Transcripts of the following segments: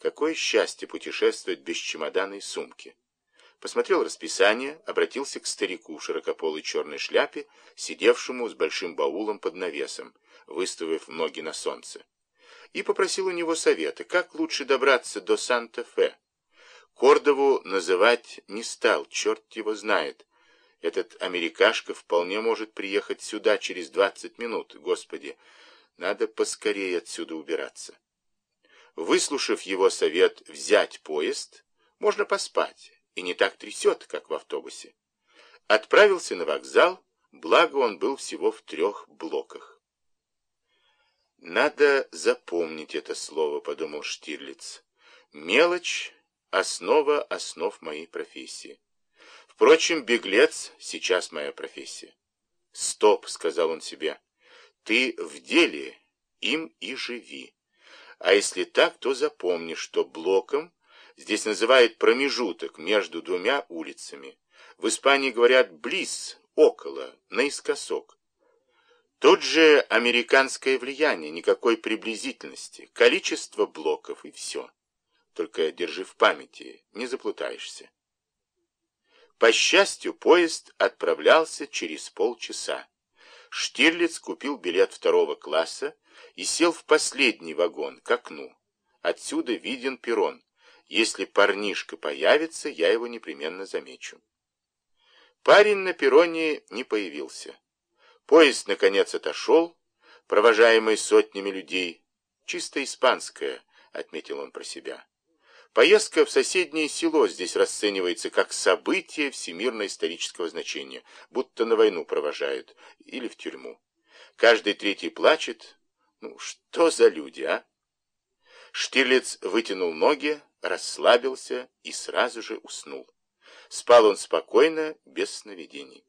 Какое счастье путешествовать без чемодана и сумки. Посмотрел расписание, обратился к старику в широкополой черной шляпе, сидевшему с большим баулом под навесом, выставив ноги на солнце, и попросил у него совета, как лучше добраться до Санта-Фе. Кордову называть не стал, черт его знает. Этот америкашка вполне может приехать сюда через двадцать минут. Господи, надо поскорее отсюда убираться. Выслушав его совет взять поезд, можно поспать, и не так трясет, как в автобусе. Отправился на вокзал, благо он был всего в трех блоках. «Надо запомнить это слово», — подумал Штирлиц. «Мелочь — основа основ моей профессии. Впрочем, беглец сейчас моя профессия». «Стоп», — сказал он себе, — «ты в деле, им и живи. А если так, то запомни, что блоком здесь называют промежуток между двумя улицами. В Испании говорят «близ», «около», «наискосок». Тут же американское влияние, никакой приблизительности, количество блоков и все. Только держи в памяти, не заплутаешься. По счастью, поезд отправлялся через полчаса. Штирлиц купил билет второго класса и сел в последний вагон, к окну. Отсюда виден перрон. Если парнишка появится, я его непременно замечу. Парень на перроне не появился. Поезд, наконец, отошел, провожаемый сотнями людей. Чисто испанская, отметил он про себя. Поездка в соседнее село здесь расценивается как событие всемирно-исторического значения, будто на войну провожают или в тюрьму. Каждый третий плачет. Ну, что за люди, а? Штирлиц вытянул ноги, расслабился и сразу же уснул. Спал он спокойно, без сновидений.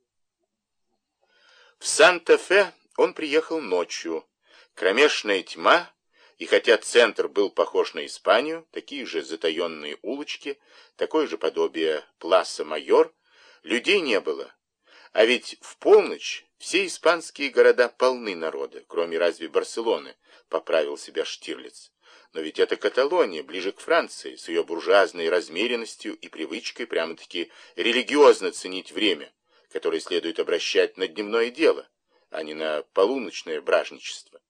В Санта-Фе он приехал ночью. Кромешная тьма, и хотя центр был похож на Испанию, такие же затаенные улочки, такое же подобие Пласа Майор, людей не было. А ведь в полночь все испанские города полны народа, кроме разве Барселоны, поправил себя Штирлиц. Но ведь это Каталония, ближе к Франции, с ее буржуазной размеренностью и привычкой прямо-таки религиозно ценить время, которое следует обращать на дневное дело, а не на полуночное бражничество.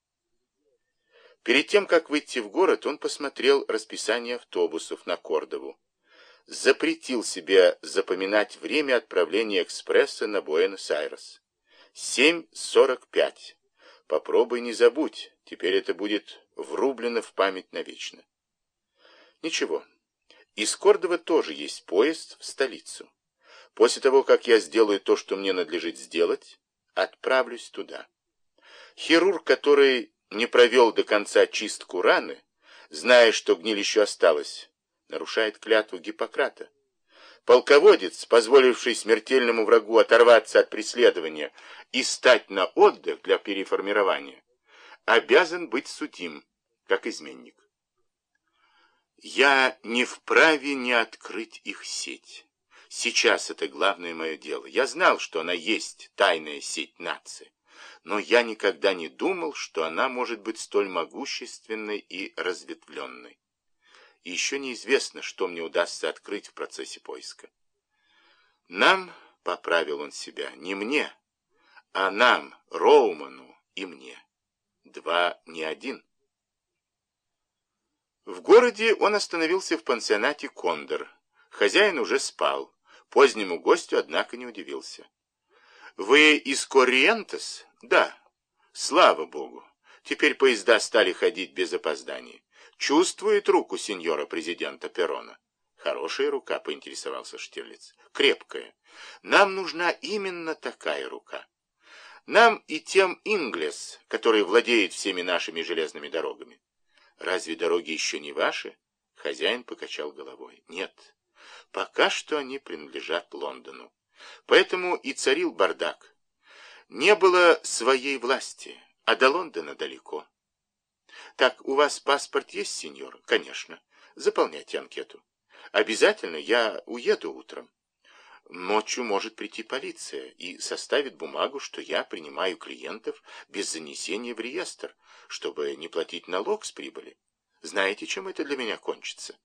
Перед тем, как выйти в город, он посмотрел расписание автобусов на Кордову. Запретил себе запоминать время отправления экспресса на Буэнос-Айрес. 7.45. Попробуй не забудь, теперь это будет врублено в память навечно. Ничего, из Кордова тоже есть поезд в столицу. После того, как я сделаю то, что мне надлежит сделать, отправлюсь туда. Хирург, который не провел до конца чистку раны, зная, что гниль еще осталась, нарушает клятву Гиппократа. Полководец, позволивший смертельному врагу оторваться от преследования и стать на отдых для переформирования, обязан быть судим, как изменник. Я не вправе не открыть их сеть. Сейчас это главное мое дело. Я знал, что она есть, тайная сеть нации. Но я никогда не думал, что она может быть столь могущественной и разветвленной. И еще неизвестно, что мне удастся открыть в процессе поиска. Нам, — поправил он себя, — не мне, а нам, Роуману и мне. Два не один. В городе он остановился в пансионате «Кондор». Хозяин уже спал. Позднему гостю, однако, не удивился. «Вы из Кориентес?» «Да». «Слава Богу! Теперь поезда стали ходить без опозданий. Чувствует руку сеньора президента Перона?» «Хорошая рука», — поинтересовался Штирлиц. «Крепкая. Нам нужна именно такая рука. Нам и тем Инглес, который владеет всеми нашими железными дорогами. Разве дороги еще не ваши?» Хозяин покачал головой. «Нет, пока что они принадлежат Лондону. Поэтому и царил бардак. Не было своей власти, а до Лондона далеко. Так, у вас паспорт есть, сеньор? Конечно. Заполняйте анкету. Обязательно я уеду утром. Ночью может прийти полиция и составит бумагу, что я принимаю клиентов без занесения в реестр, чтобы не платить налог с прибыли. Знаете, чем это для меня кончится?